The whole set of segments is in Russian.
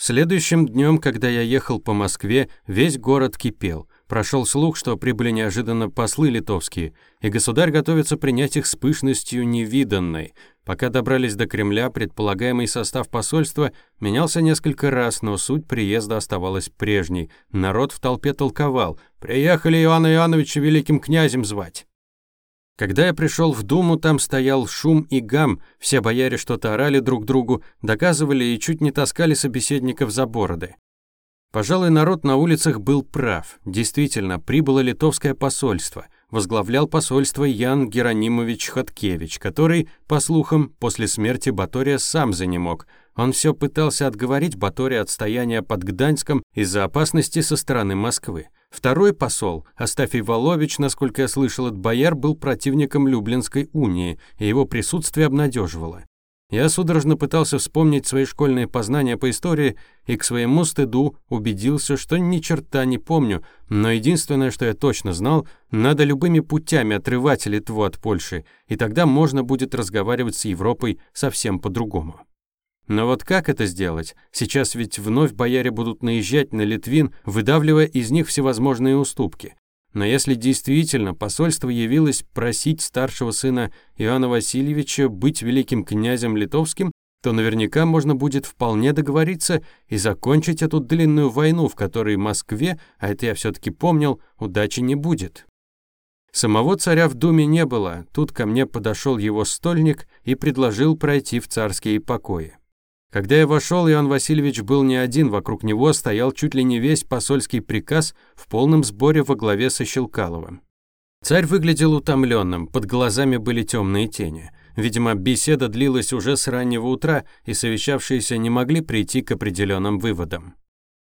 Следующим днем, когда я ехал по Москве, весь город кипел. Прошел слух, что прибыли неожиданно послы литовские, и государь готовится принять их с пышностью невиданной. Пока добрались до Кремля, предполагаемый состав посольства менялся несколько раз, но суть приезда оставалась прежней. Народ в толпе толковал. «Приехали Иоанна Иоанновича великим князем звать». Когда я пришел в Думу, там стоял шум и гам, все бояре что-то орали друг другу, доказывали и чуть не таскали собеседников за бороды. Пожалуй, народ на улицах был прав. Действительно, прибыло литовское посольство. Возглавлял посольство Ян Геронимович Хаткевич, который, по слухам, после смерти Батория сам занемог. Он все пытался отговорить Батория от стояния под Гданьском из-за опасности со стороны Москвы. Второй посол, Астафий Волович, насколько я слышал от бояр, был противником Люблинской унии, и его присутствие обнадеживало. Я судорожно пытался вспомнить свои школьные познания по истории и к своему стыду убедился, что ни черта не помню, но единственное, что я точно знал, надо любыми путями отрывать Литву от Польши, и тогда можно будет разговаривать с Европой совсем по-другому. Но вот как это сделать? Сейчас ведь вновь бояре будут наезжать на Литвин, выдавливая из них всевозможные уступки. Но если действительно посольство явилось просить старшего сына Иоанна Васильевича быть великим князем литовским, то наверняка можно будет вполне договориться и закончить эту длинную войну, в которой Москве, а это я все-таки помнил, удачи не будет. Самого царя в думе не было, тут ко мне подошел его стольник и предложил пройти в царские покои. Когда я вошел, Иоанн Васильевич был не один, вокруг него стоял чуть ли не весь посольский приказ в полном сборе во главе со Щелкаловым. Царь выглядел утомленным, под глазами были темные тени. Видимо, беседа длилась уже с раннего утра, и совещавшиеся не могли прийти к определенным выводам.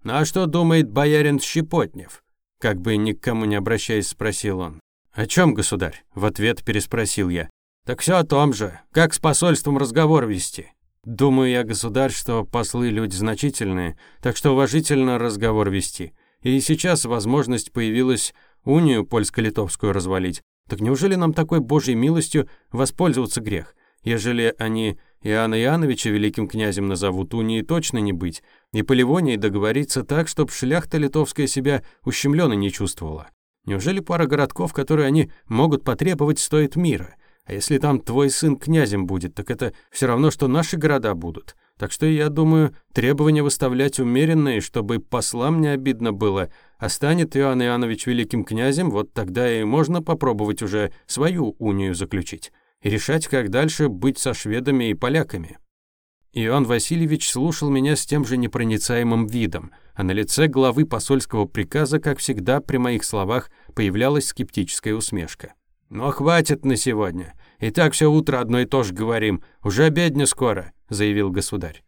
«Ну а что думает боярин Щепотнев?» Как бы ни к кому не обращаясь, спросил он. «О чем, государь?» В ответ переспросил я. «Так все о том же. Как с посольством разговор вести?» Думаю я, государь, что послы люди значительные, так что уважительно разговор вести. И сейчас возможность появилась унию польско-литовскую развалить. Так неужели нам такой божьей милостью воспользоваться грех? Ежели они Иоанна Иоанновича великим князем назовут, унии точно не быть, и по Ливонии договориться так, чтоб шляхта литовская себя ущемленно не чувствовала. Неужели пара городков, которые они могут потребовать, стоит мира? А если там твой сын князем будет, так это все равно, что наши города будут. Так что я думаю, требования выставлять умеренные, чтобы послам не обидно было. А станет Иоанн Иоаннович великим князем, вот тогда и можно попробовать уже свою унию заключить. И решать, как дальше быть со шведами и поляками. Иоанн Васильевич слушал меня с тем же непроницаемым видом, а на лице главы посольского приказа, как всегда, при моих словах появлялась скептическая усмешка. «Но хватит на сегодня. И так все утро одно и то же говорим. Уже обедня скоро», — заявил государь.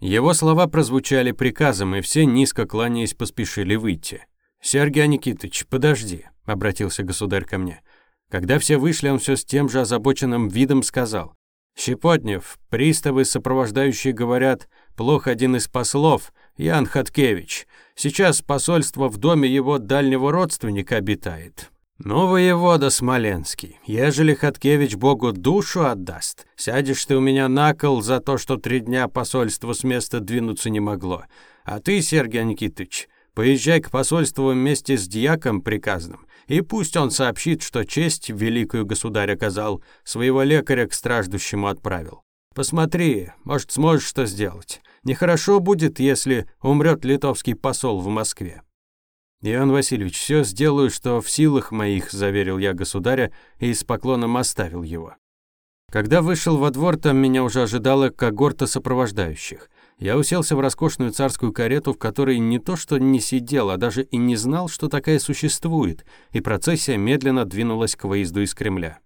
Его слова прозвучали приказом, и все, низко кланяясь, поспешили выйти. «Сергей Никитыч, подожди», — обратился государь ко мне. Когда все вышли, он все с тем же озабоченным видом сказал. «Щепотнев, приставы, сопровождающие, говорят, плохо один из послов, Ян Хаткевич. Сейчас посольство в доме его дальнего родственника обитает. «Ну, воевода Смоленский, ежели Хаткевич Богу душу отдаст, сядешь ты у меня на кол за то, что три дня посольство с места двинуться не могло. А ты, Сергей Никитыч, поезжай к посольству вместе с дьяком приказным, и пусть он сообщит, что честь великую государь оказал, своего лекаря к страждущему отправил. Посмотри, может, сможешь что сделать. Нехорошо будет, если умрет литовский посол в Москве. «Иоанн Васильевич, все сделаю, что в силах моих», – заверил я государя и с поклоном оставил его. Когда вышел во двор, там меня уже ожидала когорта сопровождающих. Я уселся в роскошную царскую карету, в которой не то что не сидел, а даже и не знал, что такая существует, и процессия медленно двинулась к выезду из Кремля.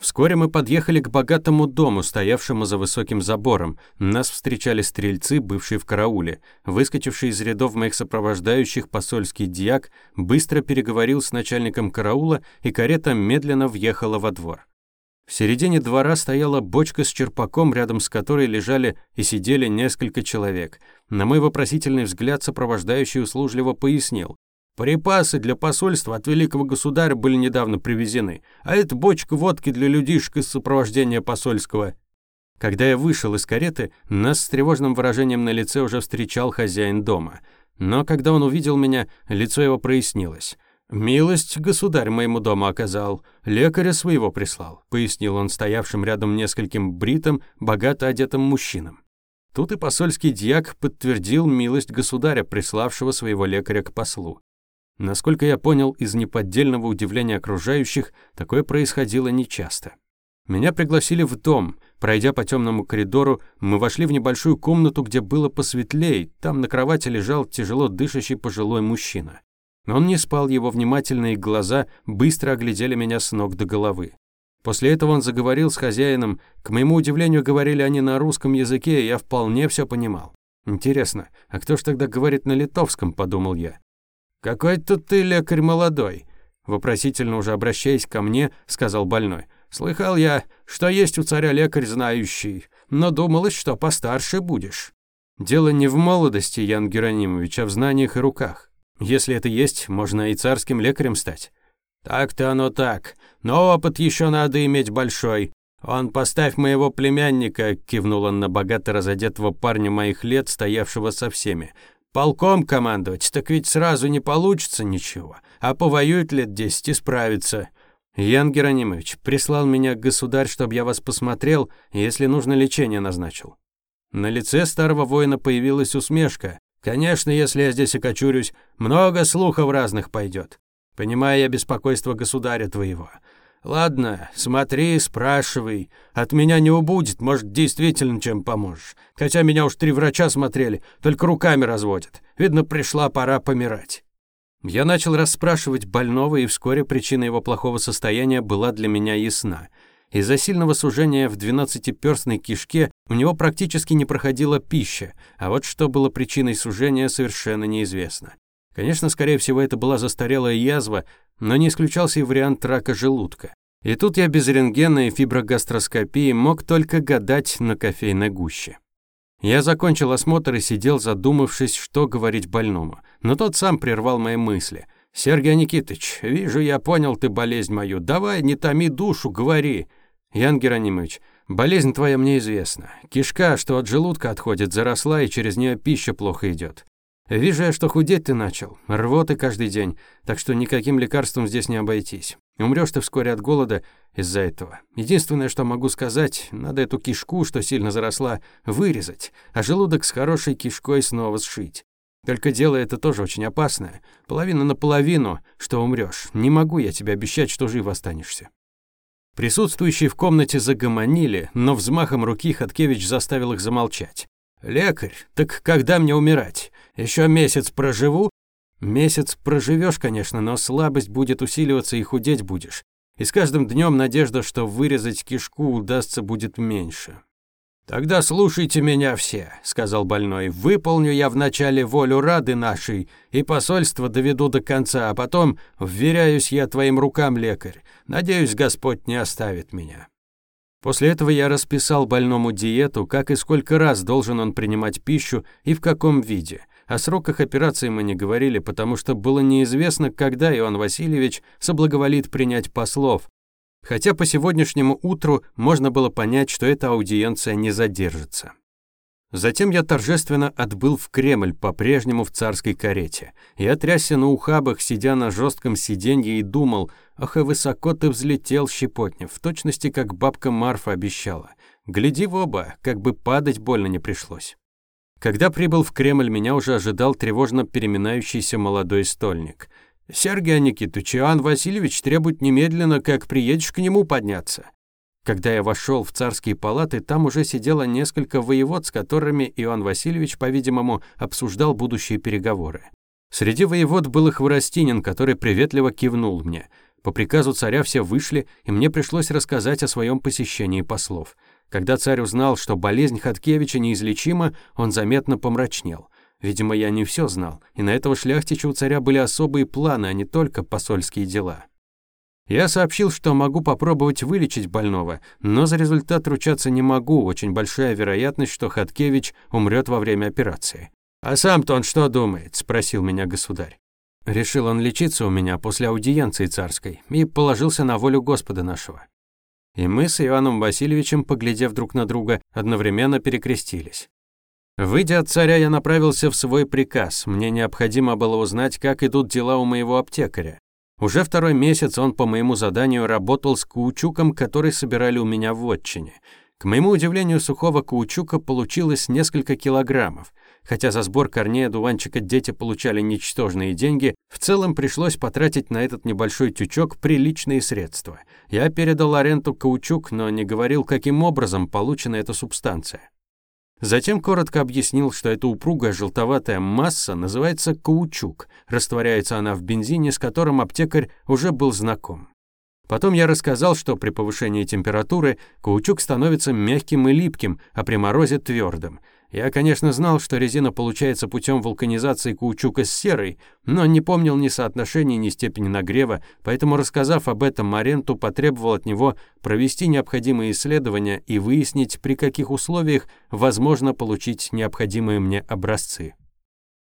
Вскоре мы подъехали к богатому дому, стоявшему за высоким забором. Нас встречали стрельцы, бывшие в карауле. Выскочивший из рядов моих сопровождающих посольский диак быстро переговорил с начальником караула, и карета медленно въехала во двор. В середине двора стояла бочка с черпаком, рядом с которой лежали и сидели несколько человек. На мой вопросительный взгляд сопровождающий услужливо пояснил. Припасы для посольства от великого государя были недавно привезены, а это бочка водки для людишек из сопровождения посольского. Когда я вышел из кареты, нас с тревожным выражением на лице уже встречал хозяин дома. Но когда он увидел меня, лицо его прояснилось. «Милость государь моему дому оказал, лекаря своего прислал», пояснил он стоявшим рядом нескольким бритым, богато одетым мужчинам. Тут и посольский дьяк подтвердил милость государя, приславшего своего лекаря к послу. Насколько я понял из неподдельного удивления окружающих, такое происходило нечасто. Меня пригласили в дом. Пройдя по темному коридору, мы вошли в небольшую комнату, где было посветлее. Там на кровати лежал тяжело дышащий пожилой мужчина. Он не спал, его внимательные глаза быстро оглядели меня с ног до головы. После этого он заговорил с хозяином. К моему удивлению, говорили они на русском языке, и я вполне все понимал. Интересно, а кто ж тогда говорит на литовском, подумал я. «Какой-то ты лекарь молодой», вопросительно уже обращаясь ко мне, сказал больной. «Слыхал я, что есть у царя лекарь знающий, но думалось, что постарше будешь». «Дело не в молодости, Ян Геронимович, а в знаниях и руках. Если это есть, можно и царским лекарем стать». «Так-то оно так, но опыт еще надо иметь большой. Он поставь моего племянника», — кивнул он на богато разодетого парня моих лет, стоявшего со всеми. «Полком командовать, так ведь сразу не получится ничего, а повоюет лет десять и справится». «Ян Геронимович, прислал меня государь, чтобы я вас посмотрел, если нужно лечение назначил». На лице старого воина появилась усмешка. «Конечно, если я здесь окочурюсь, много слухов разных пойдет. Понимаю я беспокойство государя твоего. Ладно, смотри, спрашивай. От меня не убудет, может, действительно чем поможешь. Хотя меня уж три врача смотрели, только руками разводят. Видно, пришла пора помирать. Я начал расспрашивать больного, и вскоре причина его плохого состояния была для меня ясна. Из-за сильного сужения в двенадцатиперстной кишке у него практически не проходила пища, а вот что было причиной сужения, совершенно неизвестно. Конечно, скорее всего, это была застарелая язва, но не исключался и вариант рака желудка. И тут я без рентгена и фиброгастроскопии мог только гадать на кофейной гуще. Я закончил осмотр и сидел, задумавшись, что говорить больному. Но тот сам прервал мои мысли. «Сергей Никитыч, вижу, я понял ты болезнь мою. Давай, не томи душу, говори». «Ян Геронимович, болезнь твоя мне известна. Кишка, что от желудка отходит, заросла, и через нее пища плохо идет. Вижу я, что худеть ты начал, рвоты каждый день, так что никаким лекарством здесь не обойтись. Умрёшь ты вскоре от голода из-за этого. Единственное, что могу сказать, надо эту кишку, что сильно заросла, вырезать, а желудок с хорошей кишкой снова сшить. Только дело это тоже очень опасное. Половина на половину, что умрёшь. Не могу я тебе обещать, что жив останешься. Присутствующие в комнате загомонили, но взмахом руки Хаткевич заставил их замолчать. «Лекарь, так когда мне умирать? Еще месяц проживу?» «Месяц проживешь, конечно, но слабость будет усиливаться и худеть будешь. И с каждым днем надежда, что вырезать кишку удастся, будет меньше». «Тогда слушайте меня все», — сказал больной. «Выполню я вначале волю Рады нашей, и посольство доведу до конца, а потом вверяюсь я твоим рукам, лекарь. Надеюсь, Господь не оставит меня». После этого я расписал больному диету, как и сколько раз должен он принимать пищу и в каком виде. О сроках операции мы не говорили, потому что было неизвестно, когда Иван Васильевич соблаговолит принять послов. Хотя по сегодняшнему утру можно было понять, что эта аудиенция не задержится. Затем я торжественно отбыл в Кремль, по-прежнему в царской карете. Я трясся на ухабах, сидя на жестком сиденье и думал, ах, и высоко ты взлетел, Щепотнев, в точности, как бабка Марфа обещала. Гляди в оба, как бы падать больно не пришлось. Когда прибыл в Кремль, меня уже ожидал тревожно переминающийся молодой стольник. «Сергей Никитович, Иоанн Васильевич требует немедленно, как приедешь к нему подняться». Когда я вошел в царские палаты, там уже сидело несколько воевод, с которыми Иоанн Васильевич, по-видимому, обсуждал будущие переговоры. Среди воевод был и Хворостинин, который приветливо кивнул мне. По приказу царя все вышли, и мне пришлось рассказать о своем посещении послов. Когда царь узнал, что болезнь Хаткевича неизлечима, он заметно помрачнел. Видимо, я не все знал, и на этого шляхтича у царя были особые планы, а не только посольские дела. Я сообщил, что могу попробовать вылечить больного, но за результат ручаться не могу, очень большая вероятность, что Хаткевич умрет во время операции. «А сам-то он что думает?» – спросил меня государь. Решил он лечиться у меня после аудиенции царской и положился на волю Господа нашего. И мы с Иваном Васильевичем, поглядев друг на друга, одновременно перекрестились. Выйдя от царя, я направился в свой приказ. Мне необходимо было узнать, как идут дела у моего аптекаря. Уже второй месяц он по моему заданию работал с каучуком, который собирали у меня в отчине. К моему удивлению, сухого каучука получилось несколько килограммов. Хотя за сбор корней одуванчика дети получали ничтожные деньги, в целом пришлось потратить на этот небольшой тючок приличные средства. Я передал аренду каучук, но не говорил, каким образом получена эта субстанция. Затем коротко объяснил, что эта упругая желтоватая масса называется каучук. Растворяется она в бензине, с которым аптекарь уже был знаком. Потом я рассказал, что при повышении температуры каучук становится мягким и липким, а при морозе твердым. Я, конечно, знал, что резина получается путем вулканизации каучука с серой, но не помнил ни соотношения, ни степени нагрева, поэтому, рассказав об этом, Маренту потребовал от него провести необходимые исследования и выяснить, при каких условиях возможно получить необходимые мне образцы.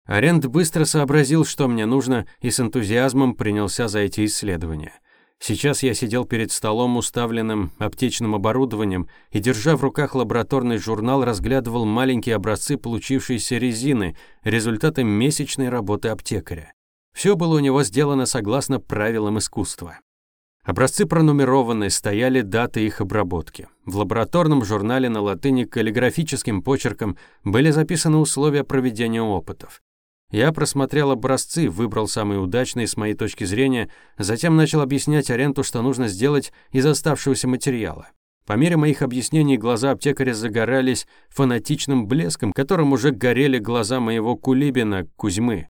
Арент быстро сообразил, что мне нужно, и с энтузиазмом принялся за эти исследования – Сейчас я сидел перед столом, уставленным аптечным оборудованием, и, держа в руках лабораторный журнал, разглядывал маленькие образцы получившейся резины, результаты месячной работы аптекаря. Все было у него сделано согласно правилам искусства. Образцы пронумерованы, стояли даты их обработки. В лабораторном журнале на латыни каллиграфическим почерком были записаны условия проведения опытов. Я просмотрел образцы, выбрал самый удачный с моей точки зрения, затем начал объяснять Аренту, что нужно сделать из оставшегося материала. По мере моих объяснений глаза аптекаря загорались фанатичным блеском, которым уже горели глаза моего кулибина, Кузьмы.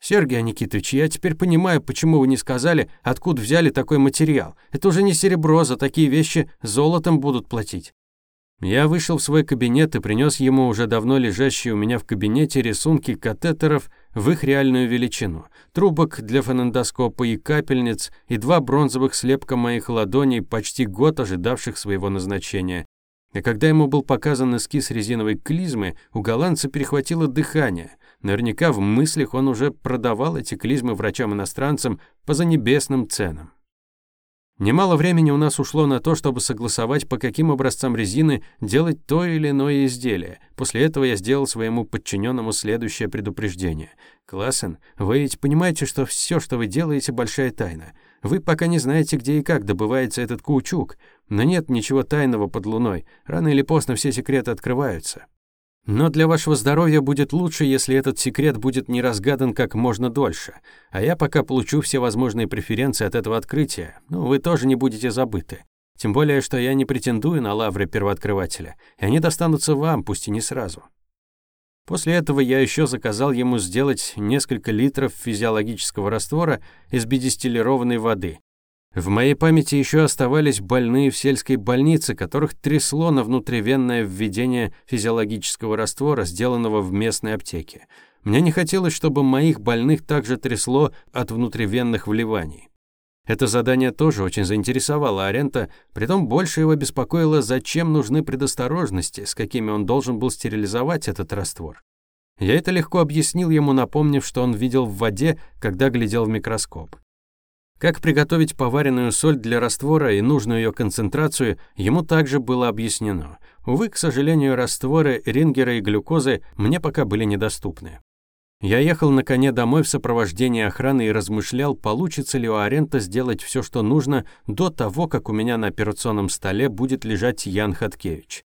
«Сергей Никитович, я теперь понимаю, почему вы не сказали, откуда взяли такой материал. Это уже не серебро, за такие вещи золотом будут платить». Я вышел в свой кабинет и принес ему уже давно лежащие у меня в кабинете рисунки катетеров в их реальную величину, трубок для фонендоскопа и капельниц, и два бронзовых слепка моих ладоней, почти год ожидавших своего назначения. И когда ему был показан эскиз резиновой клизмы, у голландца перехватило дыхание. Наверняка в мыслях он уже продавал эти клизмы врачам-иностранцам по занебесным ценам. Немало времени у нас ушло на то, чтобы согласовать, по каким образцам резины делать то или иное изделие. После этого я сделал своему подчиненному следующее предупреждение. «Классен, вы ведь понимаете, что все, что вы делаете, большая тайна. Вы пока не знаете, где и как добывается этот каучук. Но нет ничего тайного под луной. Рано или поздно все секреты открываются. Но для вашего здоровья будет лучше, если этот секрет будет не разгадан как можно дольше. А я пока получу все возможные преференции от этого открытия. Ну, вы тоже не будете забыты. Тем более, что я не претендую на лавры первооткрывателя, и они достанутся вам, пусть и не сразу. После этого я еще заказал ему сделать несколько литров физиологического раствора из бедистиллированной воды, в моей памяти еще оставались больные в сельской больнице, которых трясло на внутривенное введение физиологического раствора, сделанного в местной аптеке. Мне не хотелось, чтобы моих больных также трясло от внутривенных вливаний. Это задание тоже очень заинтересовало Арента, притом больше его беспокоило, зачем нужны предосторожности, с какими он должен был стерилизовать этот раствор. Я это легко объяснил ему, напомнив, что он видел в воде, когда глядел в микроскоп. Как приготовить поваренную соль для раствора и нужную ее концентрацию, ему также было объяснено. Увы, к сожалению, растворы рингера и глюкозы мне пока были недоступны. Я ехал на коне домой в сопровождении охраны и размышлял, получится ли у Арента сделать все, что нужно, до того, как у меня на операционном столе будет лежать Ян Хаткевич.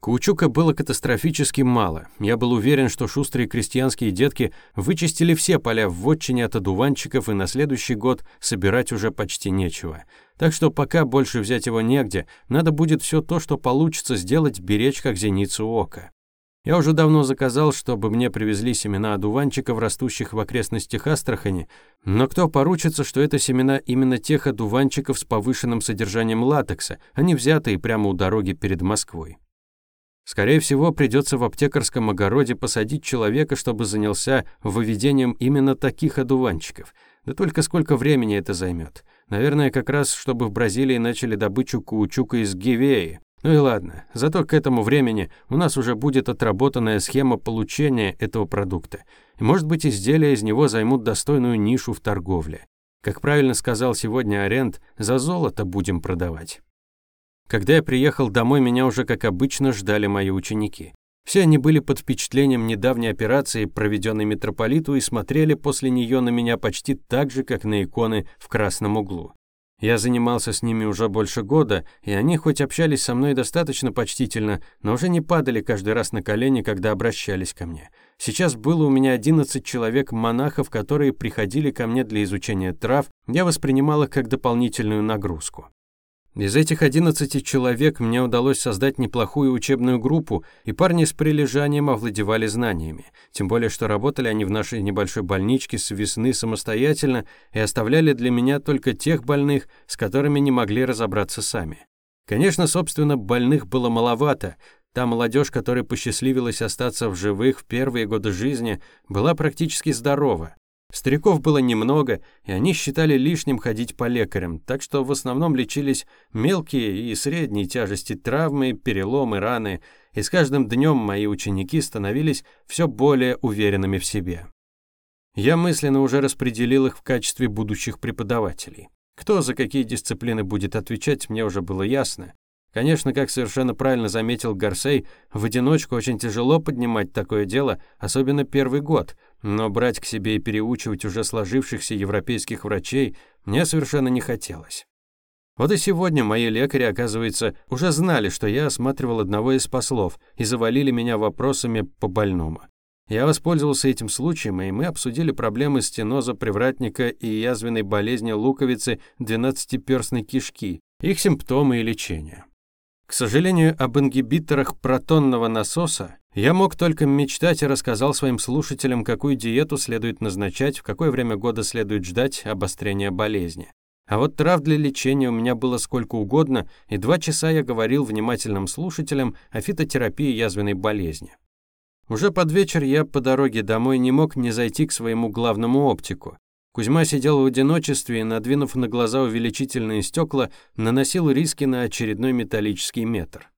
Каучука было катастрофически мало. Я был уверен, что шустрые крестьянские детки вычистили все поля в вотчине от одуванчиков, и на следующий год собирать уже почти нечего. Так что пока больше взять его негде, надо будет все то, что получится сделать, беречь как зеницу ока. Я уже давно заказал, чтобы мне привезли семена одуванчиков, растущих в окрестностях Астрахани, но кто поручится, что это семена именно тех одуванчиков с повышенным содержанием латекса, а не взятые прямо у дороги перед Москвой. Скорее всего, придется в аптекарском огороде посадить человека, чтобы занялся выведением именно таких одуванчиков. Да только сколько времени это займет. Наверное, как раз, чтобы в Бразилии начали добычу каучука из Гивеи. Ну и ладно, зато к этому времени у нас уже будет отработанная схема получения этого продукта. И, может быть, изделия из него займут достойную нишу в торговле. Как правильно сказал сегодня Аренд, за золото будем продавать. Когда я приехал домой, меня уже, как обычно, ждали мои ученики. Все они были под впечатлением недавней операции, проведенной митрополиту, и смотрели после нее на меня почти так же, как на иконы в красном углу. Я занимался с ними уже больше года, и они хоть общались со мной достаточно почтительно, но уже не падали каждый раз на колени, когда обращались ко мне. Сейчас было у меня 11 человек-монахов, которые приходили ко мне для изучения трав, я воспринимал их как дополнительную нагрузку. Из этих 11 человек мне удалось создать неплохую учебную группу, и парни с прилежанием овладевали знаниями. Тем более, что работали они в нашей небольшой больничке с весны самостоятельно и оставляли для меня только тех больных, с которыми не могли разобраться сами. Конечно, собственно, больных было маловато. Та молодежь, которой посчастливилось остаться в живых в первые годы жизни, была практически здорова. Стариков было немного, и они считали лишним ходить по лекарям, так что в основном лечились мелкие и средние тяжести травмы, переломы, раны, и с каждым днем мои ученики становились все более уверенными в себе. Я мысленно уже распределил их в качестве будущих преподавателей. Кто за какие дисциплины будет отвечать, мне уже было ясно. Конечно, как совершенно правильно заметил Гарсей, в одиночку очень тяжело поднимать такое дело, особенно первый год, но брать к себе и переучивать уже сложившихся европейских врачей мне совершенно не хотелось. Вот и сегодня мои лекари, оказывается, уже знали, что я осматривал одного из послов и завалили меня вопросами по больному. Я воспользовался этим случаем, и мы обсудили проблемы стеноза привратника и язвенной болезни луковицы двенадцатиперстной кишки, их симптомы и лечение. К сожалению, об ингибиторах протонного насоса я мог только мечтать и рассказал своим слушателям, какую диету следует назначать, в какое время года следует ждать обострения болезни. А вот трав для лечения у меня было сколько угодно, и два часа я говорил внимательным слушателям о фитотерапии язвенной болезни. Уже под вечер я по дороге домой не мог не зайти к своему главному оптику. Кузьма сидел в одиночестве и, надвинув на глаза увеличительные стекла, наносил риски на очередной металлический метр.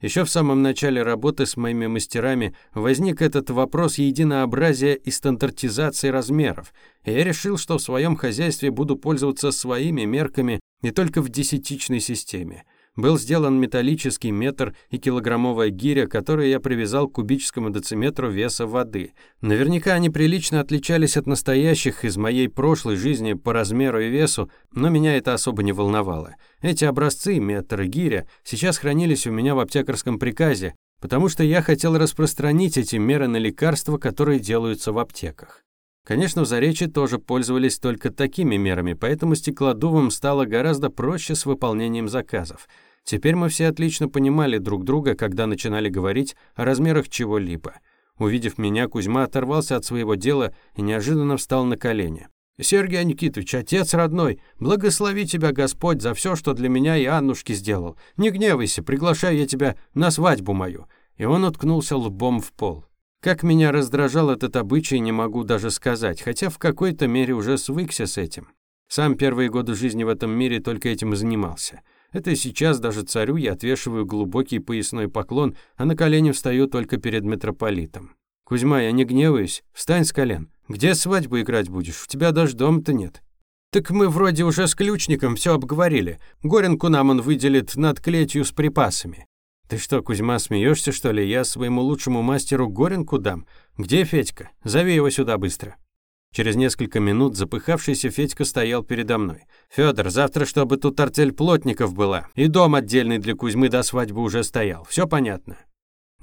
Еще в самом начале работы с моими мастерами возник этот вопрос единообразия и стандартизации размеров, и я решил, что в своем хозяйстве буду пользоваться своими мерками не только в десятичной системе – был сделан металлический метр и килограммовая гиря, которые я привязал к кубическому дециметру веса воды. Наверняка они прилично отличались от настоящих из моей прошлой жизни по размеру и весу, но меня это особо не волновало. Эти образцы, метр и гиря, сейчас хранились у меня в аптекарском приказе, потому что я хотел распространить эти меры на лекарства, которые делаются в аптеках. Конечно, в Заречье тоже пользовались только такими мерами, поэтому стеклодувам стало гораздо проще с выполнением заказов. Теперь мы все отлично понимали друг друга, когда начинали говорить о размерах чего-либо. Увидев меня, Кузьма оторвался от своего дела и неожиданно встал на колени. «Сергей Никитович, отец родной, благослови тебя Господь за все, что для меня и Аннушки сделал. Не гневайся, приглашаю я тебя на свадьбу мою». И он уткнулся лбом в пол. Как меня раздражал этот обычай, не могу даже сказать, хотя в какой-то мере уже свыкся с этим. Сам первые годы жизни в этом мире только этим и занимался. Это сейчас даже царю я отвешиваю глубокий поясной поклон, а на колени встаю только перед митрополитом. «Кузьма, я не гневаюсь. Встань с колен. Где свадьбу играть будешь? У тебя даже дома-то нет». «Так мы вроде уже с ключником все обговорили. Горенку нам он выделит над клетью с припасами. «Ты что, Кузьма, смеешься, что ли? Я своему лучшему мастеру Горенку дам. Где Федька? Зови его сюда быстро». Через несколько минут запыхавшийся Федька стоял передо мной. «Фёдор, завтра, чтобы тут артель плотников была, и дом отдельный для Кузьмы до свадьбы уже стоял. Все понятно?»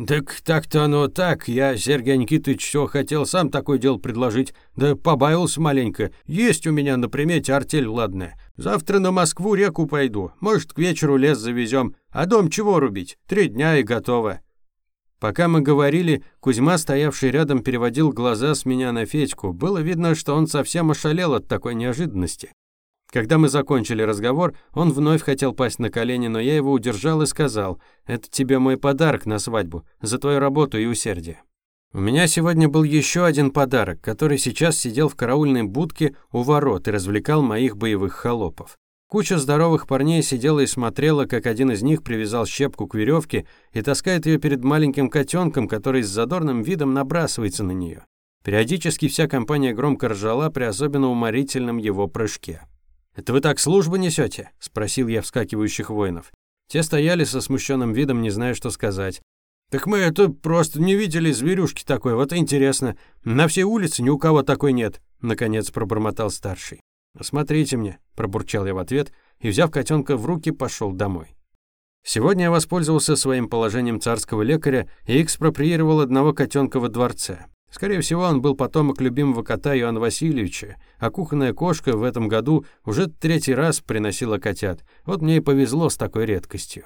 «Так так-то оно так. Я, Сергей Никитович, все хотел сам такое дело предложить. Да побавился маленько. Есть у меня на примете артель ладная. Завтра на Москву реку пойду. Может, к вечеру лес завезем. А дом чего рубить? Три дня и готово». Пока мы говорили, Кузьма, стоявший рядом, переводил глаза с меня на Федьку. Было видно, что он совсем ошалел от такой неожиданности. Когда мы закончили разговор, он вновь хотел пасть на колени, но я его удержал и сказал, «Это тебе мой подарок на свадьбу, за твою работу и усердие». У меня сегодня был еще один подарок, который сейчас сидел в караульной будке у ворот и развлекал моих боевых холопов. Куча здоровых парней сидела и смотрела, как один из них привязал щепку к веревке и таскает ее перед маленьким котенком, который с задорным видом набрасывается на нее. Периодически вся компания громко ржала при особенно уморительном его прыжке. «Это вы так службу несете?» – спросил я вскакивающих воинов. Те стояли со смущенным видом, не зная, что сказать. «Так мы это просто не видели зверюшки такой, вот интересно. На всей улице ни у кого такой нет», — наконец пробормотал старший. «Смотрите мне», — пробурчал я в ответ, и, взяв котенка в руки, пошел домой. Сегодня я воспользовался своим положением царского лекаря и экспроприировал одного котенка во дворце. Скорее всего, он был потомок любимого кота Иоанна Васильевича, а кухонная кошка в этом году уже третий раз приносила котят. Вот мне и повезло с такой редкостью.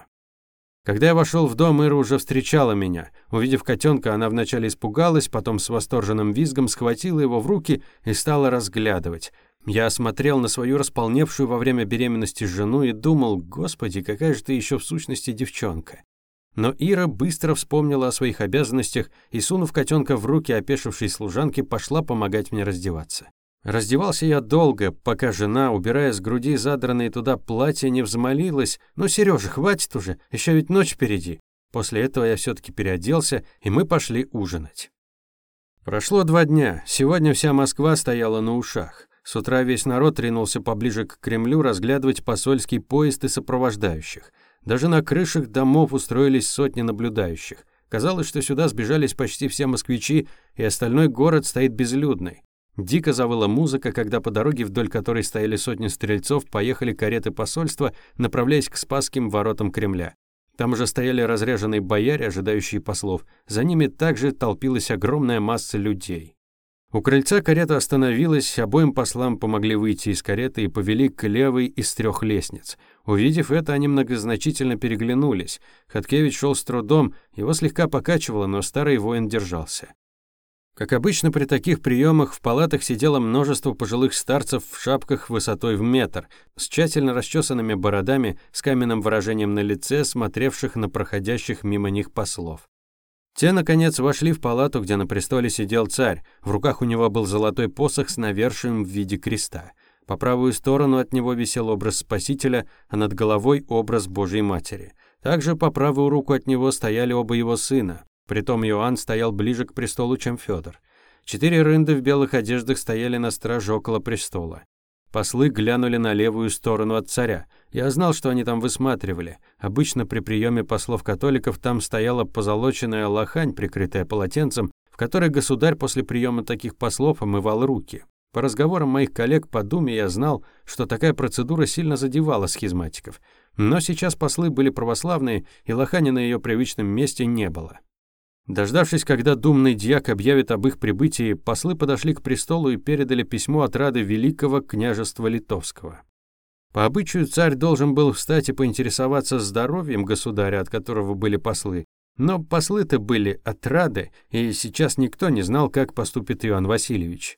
Когда я вошел в дом, Ира уже встречала меня. Увидев котенка, она вначале испугалась, потом с восторженным визгом схватила его в руки и стала разглядывать. Я смотрел на свою располневшую во время беременности жену и думал, «Господи, какая же ты еще в сущности девчонка». Но Ира быстро вспомнила о своих обязанностях и, сунув котенка в руки опешившей служанки, пошла помогать мне раздеваться. Раздевался я долго, пока жена, убирая с груди задранные туда платья, не взмолилась. «Ну, Сережа, хватит уже, еще ведь ночь впереди». После этого я все-таки переоделся, и мы пошли ужинать. Прошло два дня, сегодня вся Москва стояла на ушах. С утра весь народ ринулся поближе к Кремлю разглядывать посольский поезд и сопровождающих. Даже на крышах домов устроились сотни наблюдающих. Казалось, что сюда сбежались почти все москвичи, и остальной город стоит безлюдный. Дико завыла музыка, когда по дороге, вдоль которой стояли сотни стрельцов, поехали кареты посольства, направляясь к Спасским воротам Кремля. Там уже стояли разряженные бояре, ожидающие послов. За ними также толпилась огромная масса людей. У крыльца карета остановилась, обоим послам помогли выйти из кареты и повели к левой из трех лестниц. Увидев это, они многозначительно переглянулись. Хаткевич шел с трудом, его слегка покачивало, но старый воин держался. Как обычно при таких приемах в палатах сидело множество пожилых старцев в шапках высотой в метр, с тщательно расчесанными бородами, с каменным выражением на лице, смотревших на проходящих мимо них послов. Те, наконец, вошли в палату, где на престоле сидел царь. В руках у него был золотой посох с навершием в виде креста. По правую сторону от него висел образ Спасителя, а над головой образ Божьей Матери. Также по правую руку от него стояли оба его сына. Притом Иоанн стоял ближе к престолу, чем Федор. Четыре рынды в белых одеждах стояли на страже около престола. Послы глянули на левую сторону от царя. Я знал, что они там высматривали. Обычно при приеме послов-католиков там стояла позолоченная лохань, прикрытая полотенцем, в которой государь после приема таких послов омывал руки. По разговорам моих коллег по Думе я знал, что такая процедура сильно задевала схизматиков. Но сейчас послы были православные, и лохани на ее привычном месте не было. Дождавшись, когда думный дьяк объявит об их прибытии, послы подошли к престолу и передали письмо от Рады Великого княжества Литовского. По обычаю царь должен был встать и поинтересоваться здоровьем государя, от которого были послы. Но послы-то были от Рады, и сейчас никто не знал, как поступит Иоанн Васильевич.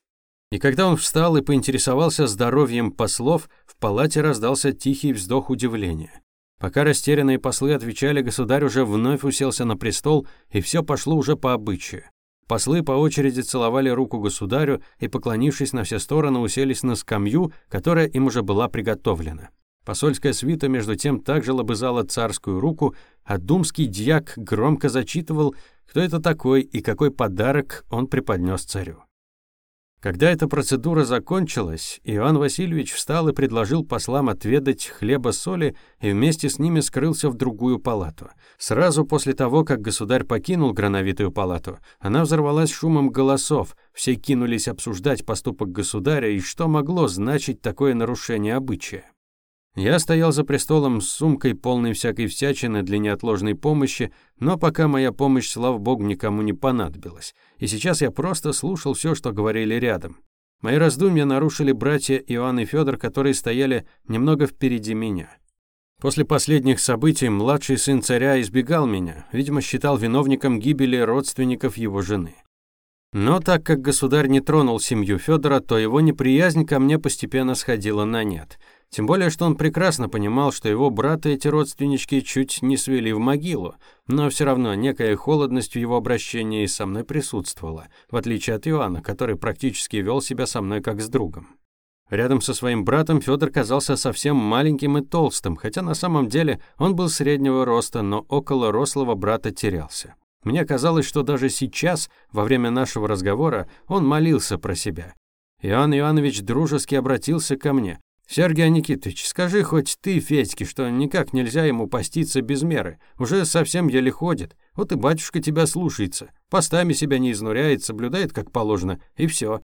И когда он встал и поинтересовался здоровьем послов, в палате раздался тихий вздох удивления. Пока растерянные послы отвечали, государь уже вновь уселся на престол, и все пошло уже по обычаю. Послы по очереди целовали руку государю и, поклонившись на все стороны, уселись на скамью, которая им уже была приготовлена. Посольская свита, между тем, также лобызала царскую руку, а думский дьяк громко зачитывал, кто это такой и какой подарок он преподнес царю. Когда эта процедура закончилась, Иван Васильевич встал и предложил послам отведать хлеба-соли и вместе с ними скрылся в другую палату. Сразу после того, как государь покинул грановитую палату, она взорвалась шумом голосов, все кинулись обсуждать поступок государя и что могло значить такое нарушение обычая. Я стоял за престолом с сумкой, полной всякой всячины для неотложной помощи, но пока моя помощь, слава богу, никому не понадобилась. И сейчас я просто слушал все, что говорили рядом. Мои раздумья нарушили братья Иоанн и Федор, которые стояли немного впереди меня. После последних событий младший сын царя избегал меня, видимо, считал виновником гибели родственников его жены. Но так как государь не тронул семью Федора, то его неприязнь ко мне постепенно сходила на нет – тем более, что он прекрасно понимал, что его брата эти родственнички чуть не свели в могилу, но все равно некая холодность в его обращении со мной присутствовала, в отличие от Иоанна, который практически вел себя со мной как с другом. Рядом со своим братом Федор казался совсем маленьким и толстым, хотя на самом деле он был среднего роста, но около рослого брата терялся. Мне казалось, что даже сейчас, во время нашего разговора, он молился про себя. Иоанн Иоаннович дружески обратился ко мне, Сергей Никитович, скажи хоть ты Федьке, что никак нельзя ему поститься без меры. Уже совсем еле ходит. Вот и батюшка тебя слушается. Постами себя не изнуряет, соблюдает как положено, и все.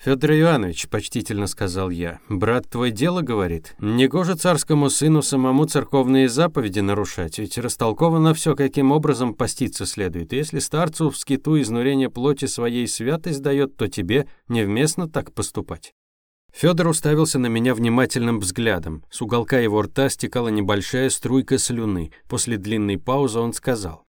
Федор Иванович, почтительно сказал я, брат твой дело говорит. Негоже царскому сыну самому церковные заповеди нарушать, ведь растолковано все, каким образом поститься следует. если старцу в скиту изнурение плоти своей святость дает, то тебе невместно так поступать. Федор уставился на меня внимательным взглядом. С уголка его рта стекала небольшая струйка слюны. После длинной паузы он сказал.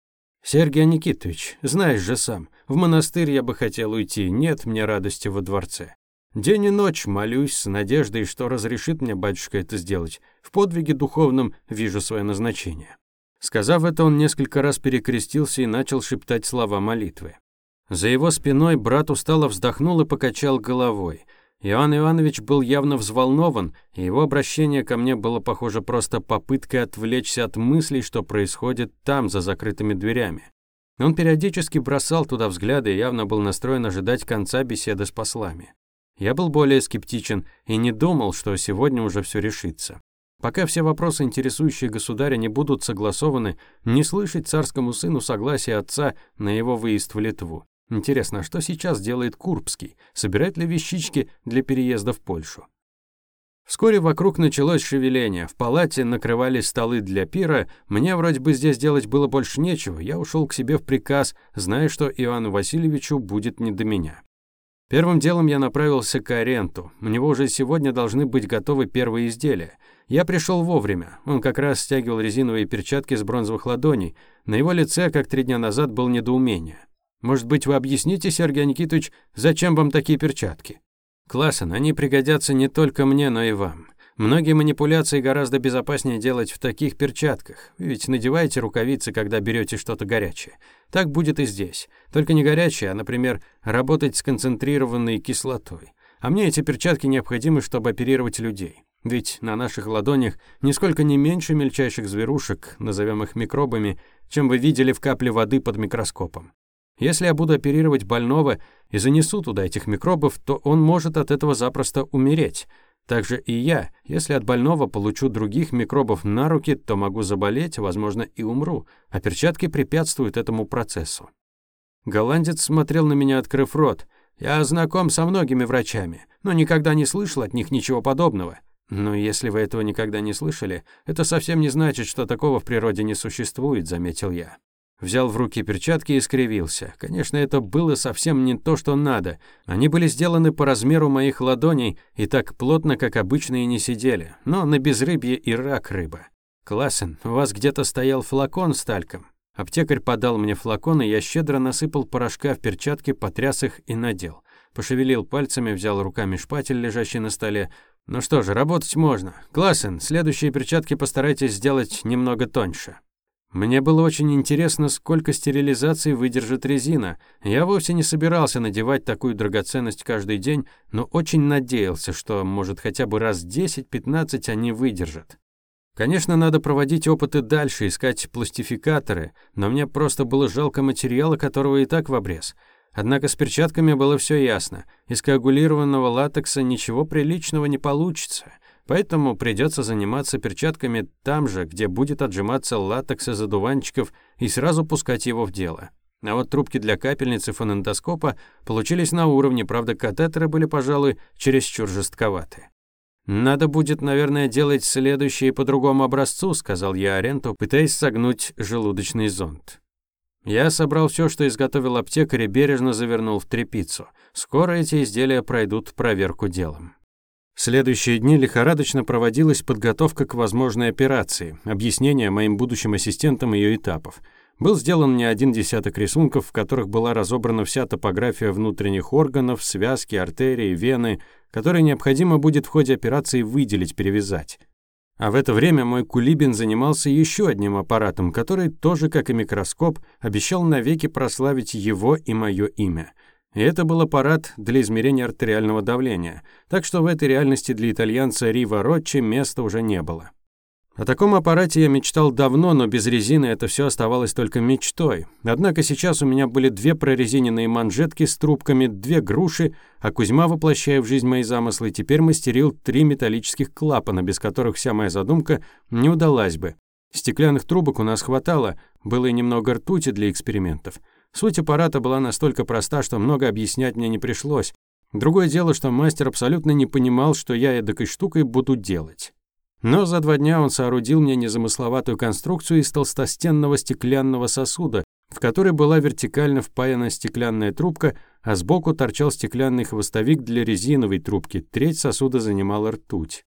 «Сергей Никитович, знаешь же сам, в монастырь я бы хотел уйти, нет мне радости во дворце. День и ночь молюсь с надеждой, что разрешит мне батюшка это сделать. В подвиге духовном вижу свое назначение». Сказав это, он несколько раз перекрестился и начал шептать слова молитвы. За его спиной брат устало вздохнул и покачал головой. Иоанн Иванович был явно взволнован, и его обращение ко мне было похоже просто попыткой отвлечься от мыслей, что происходит там, за закрытыми дверями. Он периодически бросал туда взгляды и явно был настроен ожидать конца беседы с послами. Я был более скептичен и не думал, что сегодня уже все решится. Пока все вопросы, интересующие государя, не будут согласованы, не слышать царскому сыну согласия отца на его выезд в Литву. Интересно, что сейчас делает Курбский? Собирает ли вещички для переезда в Польшу? Вскоре вокруг началось шевеление. В палате накрывали столы для пира. Мне вроде бы здесь делать было больше нечего. Я ушел к себе в приказ, зная, что Ивану Васильевичу будет не до меня. Первым делом я направился к Аренту. У него уже сегодня должны быть готовы первые изделия. Я пришел вовремя. Он как раз стягивал резиновые перчатки с бронзовых ладоней. На его лице, как три дня назад, было недоумение. Может быть, вы объясните, Сергей Никитович, зачем вам такие перчатки? Классен, они пригодятся не только мне, но и вам. Многие манипуляции гораздо безопаснее делать в таких перчатках. Ведь надеваете рукавицы, когда берете что-то горячее. Так будет и здесь. Только не горячее, а, например, работать с концентрированной кислотой. А мне эти перчатки необходимы, чтобы оперировать людей. Ведь на наших ладонях нисколько не меньше мельчайших зверушек, назовем их микробами, чем вы видели в капле воды под микроскопом. Если я буду оперировать больного и занесу туда этих микробов, то он может от этого запросто умереть. Также и я, если от больного получу других микробов на руки, то могу заболеть, возможно, и умру, а перчатки препятствуют этому процессу. Голландец смотрел на меня, открыв рот. Я знаком со многими врачами, но никогда не слышал от них ничего подобного. Но если вы этого никогда не слышали, это совсем не значит, что такого в природе не существует, заметил я. Взял в руки перчатки и скривился. Конечно, это было совсем не то, что надо. Они были сделаны по размеру моих ладоней и так плотно, как обычные, не сидели. Но на безрыбье и рак рыба. «Классен, у вас где-то стоял флакон с тальком». Аптекарь подал мне флакон, и я щедро насыпал порошка в перчатки, потряс их и надел. Пошевелил пальцами, взял руками шпатель, лежащий на столе. «Ну что же, работать можно. Классен, следующие перчатки постарайтесь сделать немного тоньше». Мне было очень интересно, сколько стерилизаций выдержит резина. Я вовсе не собирался надевать такую драгоценность каждый день, но очень надеялся, что, может, хотя бы раз 10-15 они выдержат. Конечно, надо проводить опыты дальше, искать пластификаторы, но мне просто было жалко материала, которого и так в обрез. Однако с перчатками было все ясно. Из коагулированного латекса ничего приличного не получится. Поэтому придется заниматься перчатками там же, где будет отжиматься латекс из одуванчиков, и сразу пускать его в дело. А вот трубки для капельницы фонендоскопа получились на уровне, правда, катетеры были, пожалуй, чересчур жестковаты. «Надо будет, наверное, делать следующее по другому образцу», сказал я Аренту, пытаясь согнуть желудочный зонд. Я собрал все, что изготовил аптекарь, и бережно завернул в тряпицу. Скоро эти изделия пройдут проверку делом. Следующие дни лихорадочно проводилась подготовка к возможной операции, объяснение моим будущим ассистентам ее этапов. Был сделан не один десяток рисунков, в которых была разобрана вся топография внутренних органов, связки, артерии, вены, которые необходимо будет в ходе операции выделить, перевязать. А в это время мой Кулибин занимался еще одним аппаратом, который, тоже как и микроскоп, обещал навеки прославить его и мое имя — и это был аппарат для измерения артериального давления, так что в этой реальности для итальянца Рива Роччи места уже не было. О таком аппарате я мечтал давно, но без резины это все оставалось только мечтой. Однако сейчас у меня были две прорезиненные манжетки с трубками, две груши, а Кузьма, воплощая в жизнь мои замыслы, теперь мастерил три металлических клапана, без которых вся моя задумка не удалась бы. Стеклянных трубок у нас хватало, было и немного ртути для экспериментов. Суть аппарата была настолько проста, что много объяснять мне не пришлось. Другое дело, что мастер абсолютно не понимал, что я эдакой штукой буду делать. Но за два дня он соорудил мне незамысловатую конструкцию из толстостенного стеклянного сосуда, в который была вертикально впаяна стеклянная трубка, а сбоку торчал стеклянный хвостовик для резиновой трубки, треть сосуда занимала ртуть.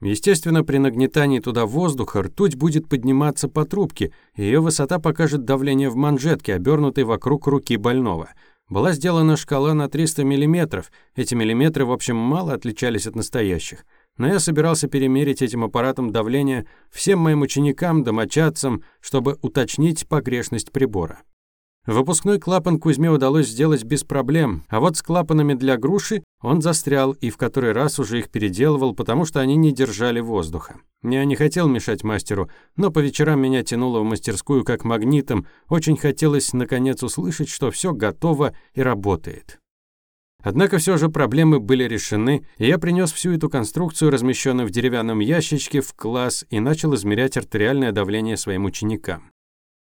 Естественно, при нагнетании туда воздуха ртуть будет подниматься по трубке, и ее высота покажет давление в манжетке, обернутой вокруг руки больного. Была сделана шкала на 300 мм, эти миллиметры, в общем, мало отличались от настоящих но я собирался перемерить этим аппаратом давление всем моим ученикам, домочадцам, чтобы уточнить погрешность прибора. Выпускной клапан Кузьме удалось сделать без проблем, а вот с клапанами для груши он застрял и в который раз уже их переделывал, потому что они не держали воздуха. Я не хотел мешать мастеру, но по вечерам меня тянуло в мастерскую как магнитом, очень хотелось наконец услышать, что все готово и работает. Однако все же проблемы были решены, и я принес всю эту конструкцию, размещенную в деревянном ящичке, в класс и начал измерять артериальное давление своим ученикам.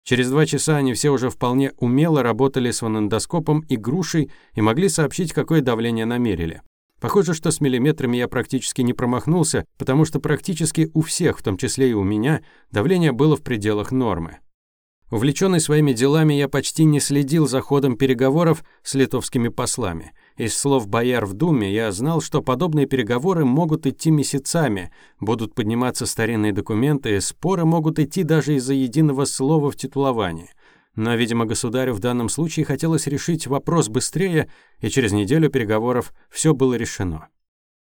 Через два часа они все уже вполне умело работали с фонендоскопом и грушей и могли сообщить, какое давление намерили. Похоже, что с миллиметрами я практически не промахнулся, потому что практически у всех, в том числе и у меня, давление было в пределах нормы. Увлеченный своими делами, я почти не следил за ходом переговоров с литовскими послами – из слов бояр в Думе я знал, что подобные переговоры могут идти месяцами, будут подниматься старинные документы, споры могут идти даже из-за единого слова в титуловании. Но, видимо, государю в данном случае хотелось решить вопрос быстрее, и через неделю переговоров все было решено.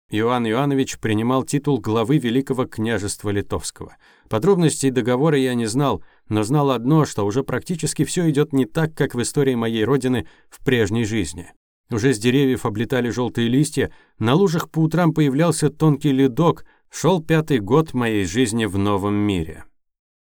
Иоанн Иоаннович принимал титул главы Великого княжества Литовского. Подробностей договора я не знал, но знал одно, что уже практически все идет не так, как в истории моей родины в прежней жизни. Уже с деревьев облетали желтые листья, на лужах по утрам появлялся тонкий ледок, шел пятый год моей жизни в новом мире.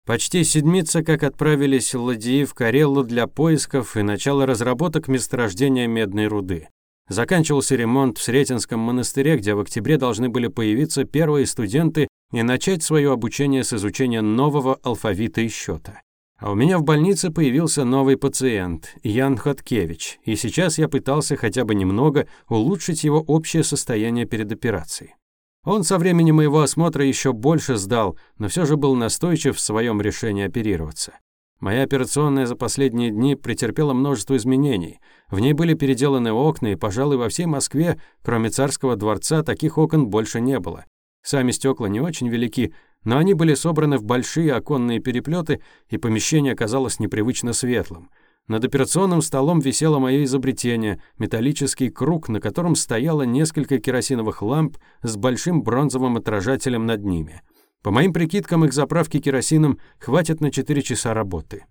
Почти седмица, как отправились ладьи в Кареллу для поисков и начала разработок месторождения медной руды. Заканчивался ремонт в Сретенском монастыре, где в октябре должны были появиться первые студенты и начать свое обучение с изучения нового алфавита и счета. А у меня в больнице появился новый пациент, Ян Хоткевич, и сейчас я пытался хотя бы немного улучшить его общее состояние перед операцией. Он со времени моего осмотра еще больше сдал, но все же был настойчив в своем решении оперироваться. Моя операционная за последние дни претерпела множество изменений. В ней были переделаны окна, и, пожалуй, во всей Москве, кроме царского дворца, таких окон больше не было. Сами стекла не очень велики, но они были собраны в большие оконные переплеты, и помещение оказалось непривычно светлым. Над операционным столом висело мое изобретение – металлический круг, на котором стояло несколько керосиновых ламп с большим бронзовым отражателем над ними. По моим прикидкам, их заправки керосином хватит на 4 часа работы.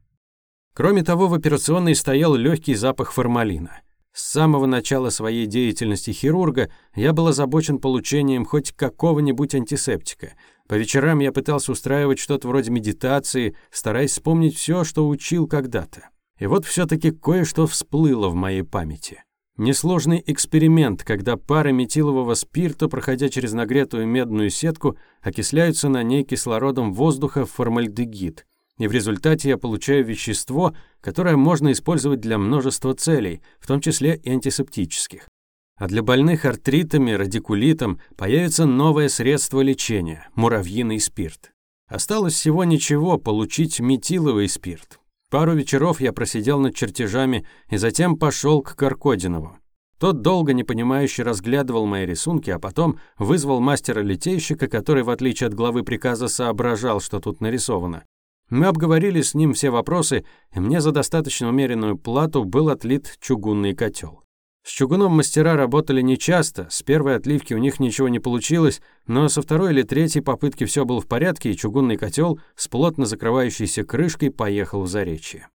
Кроме того, в операционной стоял легкий запах формалина. С самого начала своей деятельности хирурга я был озабочен получением хоть какого-нибудь антисептика – по вечерам я пытался устраивать что-то вроде медитации, стараясь вспомнить все, что учил когда-то. И вот все-таки кое-что всплыло в моей памяти. Несложный эксперимент, когда пары метилового спирта, проходя через нагретую медную сетку, окисляются на ней кислородом воздуха в формальдегид. И в результате я получаю вещество, которое можно использовать для множества целей, в том числе и антисептических. А для больных артритами, радикулитом появится новое средство лечения – муравьиный спирт. Осталось всего ничего – получить метиловый спирт. Пару вечеров я просидел над чертежами и затем пошел к Каркодинову. Тот долго непонимающе разглядывал мои рисунки, а потом вызвал мастера-литейщика, который, в отличие от главы приказа, соображал, что тут нарисовано. Мы обговорили с ним все вопросы, и мне за достаточно умеренную плату был отлит чугунный котел. С чугуном мастера работали нечасто, с первой отливки у них ничего не получилось, но со второй или третьей попытки все было в порядке, и чугунный котел с плотно закрывающейся крышкой поехал в Заречье.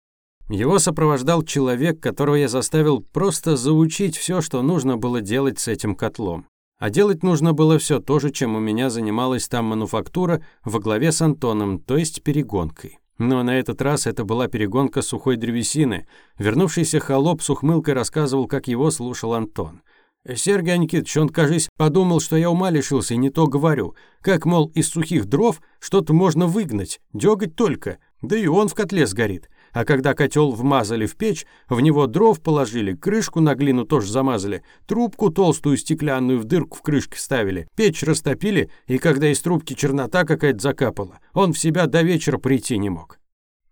Его сопровождал человек, которого я заставил просто заучить все, что нужно было делать с этим котлом. А делать нужно было все то же, чем у меня занималась там мануфактура во главе с Антоном, то есть перегонкой. Но на этот раз это была перегонка сухой древесины. Вернувшийся холоп с ухмылкой рассказывал, как его слушал Антон. «Сергей Никитич, он, кажись, подумал, что я ума лишился и не то говорю. Как, мол, из сухих дров что-то можно выгнать, дёгать только, да и он в котле сгорит. А когда котел вмазали в печь, в него дров положили, крышку на глину тоже замазали, трубку толстую стеклянную в дырку в крышке ставили, печь растопили, и когда из трубки чернота какая-то закапала, он в себя до вечера прийти не мог.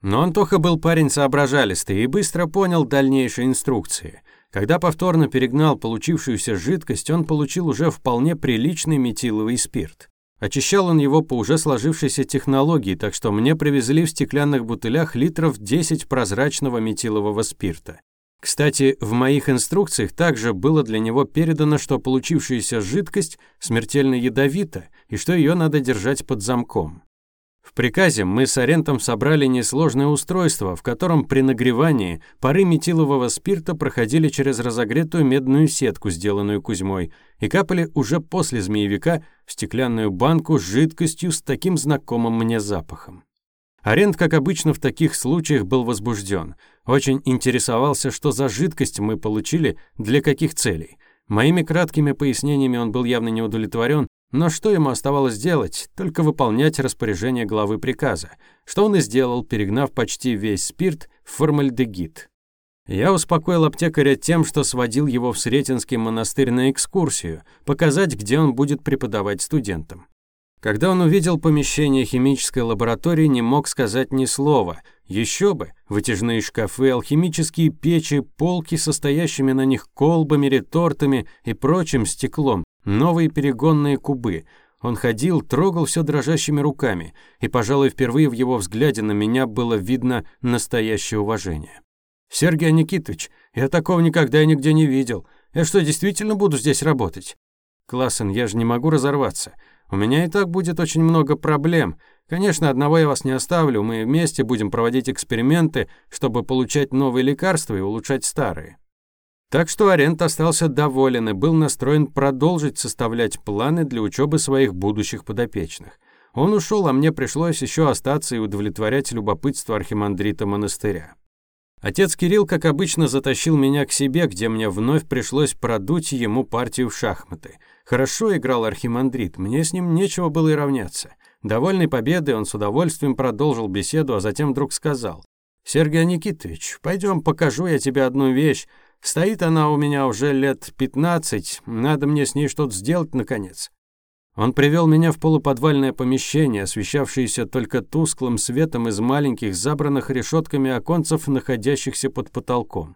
Но Антоха был парень соображалистый и быстро понял дальнейшие инструкции. Когда повторно перегнал получившуюся жидкость, он получил уже вполне приличный метиловый спирт. Очищал он его по уже сложившейся технологии, так что мне привезли в стеклянных бутылях литров 10 прозрачного метилового спирта. Кстати, в моих инструкциях также было для него передано, что получившаяся жидкость смертельно ядовита и что ее надо держать под замком. В приказе мы с Арентом собрали несложное устройство, в котором при нагревании пары метилового спирта проходили через разогретую медную сетку, сделанную Кузьмой, и капали уже после змеевика в стеклянную банку с жидкостью с таким знакомым мне запахом. Арент, как обычно в таких случаях, был возбужден. Очень интересовался, что за жидкость мы получили, для каких целей. Моими краткими пояснениями он был явно не удовлетворен, но что ему оставалось делать? Только выполнять распоряжение главы приказа, что он и сделал, перегнав почти весь спирт в формальдегид. Я успокоил аптекаря тем, что сводил его в Сретенский монастырь на экскурсию, показать, где он будет преподавать студентам. Когда он увидел помещение химической лаборатории, не мог сказать ни слова. Еще бы, вытяжные шкафы, алхимические печи, полки, состоящими на них колбами, ретортами и прочим стеклом, новые перегонные кубы. Он ходил, трогал все дрожащими руками, и, пожалуй, впервые в его взгляде на меня было видно настоящее уважение. «Сергей Никитович, я такого никогда и нигде не видел. Я что, действительно буду здесь работать?» «Классен, я же не могу разорваться. У меня и так будет очень много проблем. Конечно, одного я вас не оставлю, мы вместе будем проводить эксперименты, чтобы получать новые лекарства и улучшать старые. Так что Арент остался доволен и был настроен продолжить составлять планы для учебы своих будущих подопечных. Он ушел, а мне пришлось еще остаться и удовлетворять любопытство архимандрита монастыря. Отец Кирилл, как обычно, затащил меня к себе, где мне вновь пришлось продуть ему партию в шахматы. Хорошо играл архимандрит, мне с ним нечего было и равняться. Довольный победой, он с удовольствием продолжил беседу, а затем вдруг сказал. «Сергей Никитович, пойдем покажу я тебе одну вещь, Стоит она у меня уже лет пятнадцать, надо мне с ней что-то сделать, наконец. Он привел меня в полуподвальное помещение, освещавшееся только тусклым светом из маленьких, забранных решетками оконцев, находящихся под потолком.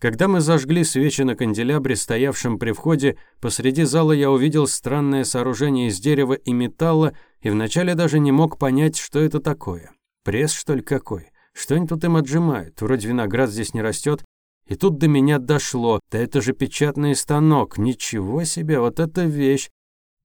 Когда мы зажгли свечи на канделябре, стоявшем при входе, посреди зала я увидел странное сооружение из дерева и металла, и вначале даже не мог понять, что это такое. Пресс, что ли, какой? Что они тут им отжимают? Вроде виноград здесь не растет, и тут до меня дошло. Да это же печатный станок. Ничего себе, вот эта вещь.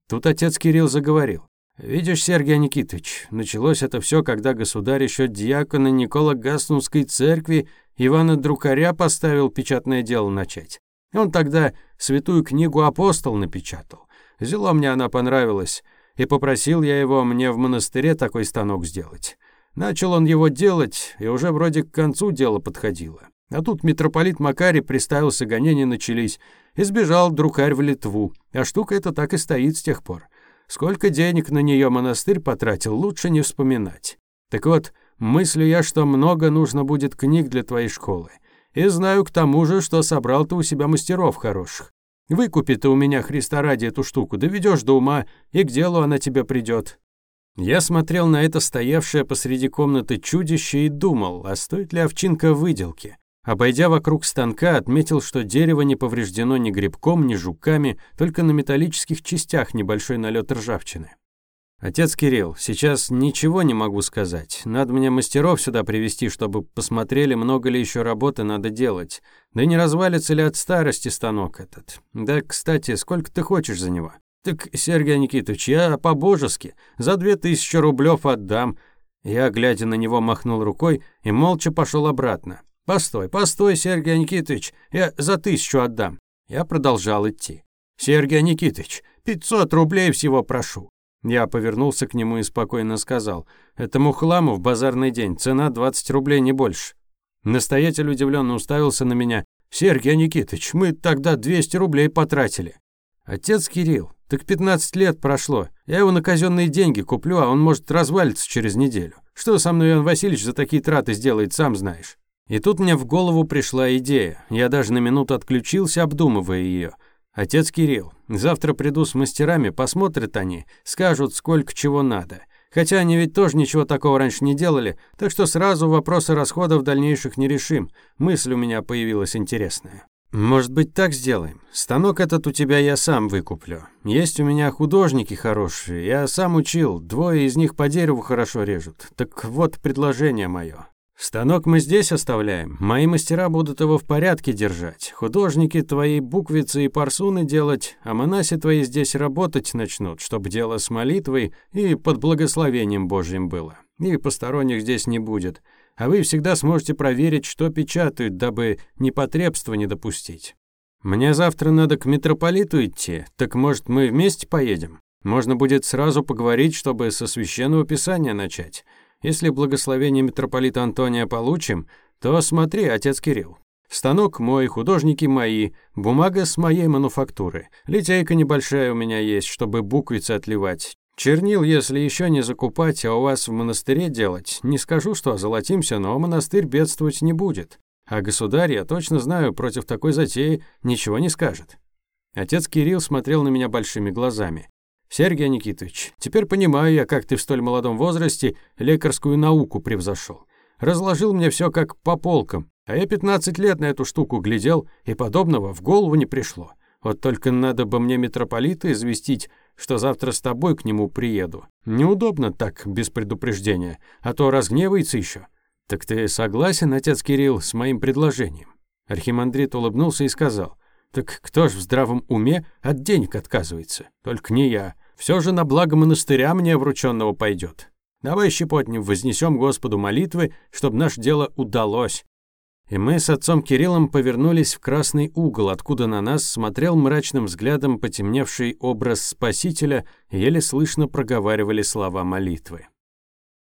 Тут отец Кирилл заговорил. «Видишь, Сергей Никитович, началось это все, когда государь еще дьякона Никола Гаснунской церкви Ивана Друкаря поставил печатное дело начать. Он тогда святую книгу «Апостол» напечатал. Зело мне она понравилась, и попросил я его мне в монастыре такой станок сделать. Начал он его делать, и уже вроде к концу дело подходило. А тут митрополит Макарий приставился, гонения начались. Избежал друкарь в Литву. А штука эта так и стоит с тех пор. Сколько денег на нее монастырь потратил, лучше не вспоминать. Так вот, мыслю я, что много нужно будет книг для твоей школы. И знаю к тому же, что собрал ты у себя мастеров хороших. Выкупи ты у меня Христа ради эту штуку, доведешь до ума, и к делу она тебе придет. Я смотрел на это стоявшее посреди комнаты чудище и думал, а стоит ли овчинка выделки. Обойдя вокруг станка, отметил, что дерево не повреждено ни грибком, ни жуками, только на металлических частях небольшой налет ржавчины. «Отец Кирилл, сейчас ничего не могу сказать. Надо мне мастеров сюда привести, чтобы посмотрели, много ли еще работы надо делать. Да не развалится ли от старости станок этот. Да, кстати, сколько ты хочешь за него?» «Так, Сергей Никитович, я по-божески. За две тысячи рублев отдам». Я, глядя на него, махнул рукой и молча пошел обратно. «Постой, постой, Сергей Никитович, я за тысячу отдам». Я продолжал идти. «Сергей Никитович, 500 рублей всего прошу». Я повернулся к нему и спокойно сказал, «Этому хламу в базарный день цена 20 рублей, не больше». Настоятель удивленно уставился на меня. «Сергей Никитыч, мы тогда 200 рублей потратили». «Отец Кирилл, так 15 лет прошло. Я его на казенные деньги куплю, а он может развалиться через неделю. Что со мной Иван Васильевич за такие траты сделает, сам знаешь». И тут мне в голову пришла идея. Я даже на минуту отключился, обдумывая ее. «Отец Кирилл, завтра приду с мастерами, посмотрят они, скажут, сколько чего надо. Хотя они ведь тоже ничего такого раньше не делали, так что сразу вопросы расходов дальнейших не решим. Мысль у меня появилась интересная. Может быть, так сделаем? Станок этот у тебя я сам выкуплю. Есть у меня художники хорошие, я сам учил, двое из них по дереву хорошо режут. Так вот предложение мое. Станок мы здесь оставляем. Мои мастера будут его в порядке держать. Художники твои буквицы и парсуны делать, а монаси твои здесь работать начнут, чтобы дело с молитвой и под благословением Божьим было. И посторонних здесь не будет. А вы всегда сможете проверить, что печатают, дабы непотребства не допустить. Мне завтра надо к митрополиту идти, так может мы вместе поедем? Можно будет сразу поговорить, чтобы со священного писания начать. Если благословение митрополита Антония получим, то смотри, отец Кирилл. Станок мой, художники мои, бумага с моей мануфактуры. Литейка небольшая у меня есть, чтобы буквицы отливать. Чернил, если еще не закупать, а у вас в монастыре делать, не скажу, что озолотимся, но монастырь бедствовать не будет. А государь, я точно знаю, против такой затеи ничего не скажет. Отец Кирилл смотрел на меня большими глазами. Сергей Никитович, теперь понимаю я, как ты в столь молодом возрасте лекарскую науку превзошел. Разложил мне все как по полкам, а я 15 лет на эту штуку глядел, и подобного в голову не пришло. Вот только надо бы мне митрополита известить, что завтра с тобой к нему приеду. Неудобно так, без предупреждения, а то разгневается еще. Так ты согласен, отец Кирилл, с моим предложением? Архимандрит улыбнулся и сказал, так кто ж в здравом уме от денег отказывается? Только не я. Все же на благо монастыря мне врученного пойдет. Давай щепотнем вознесем Господу молитвы, чтобы наше дело удалось. И мы с отцом Кириллом повернулись в красный угол, откуда на нас смотрел мрачным взглядом потемневший образ Спасителя, еле слышно проговаривали слова молитвы.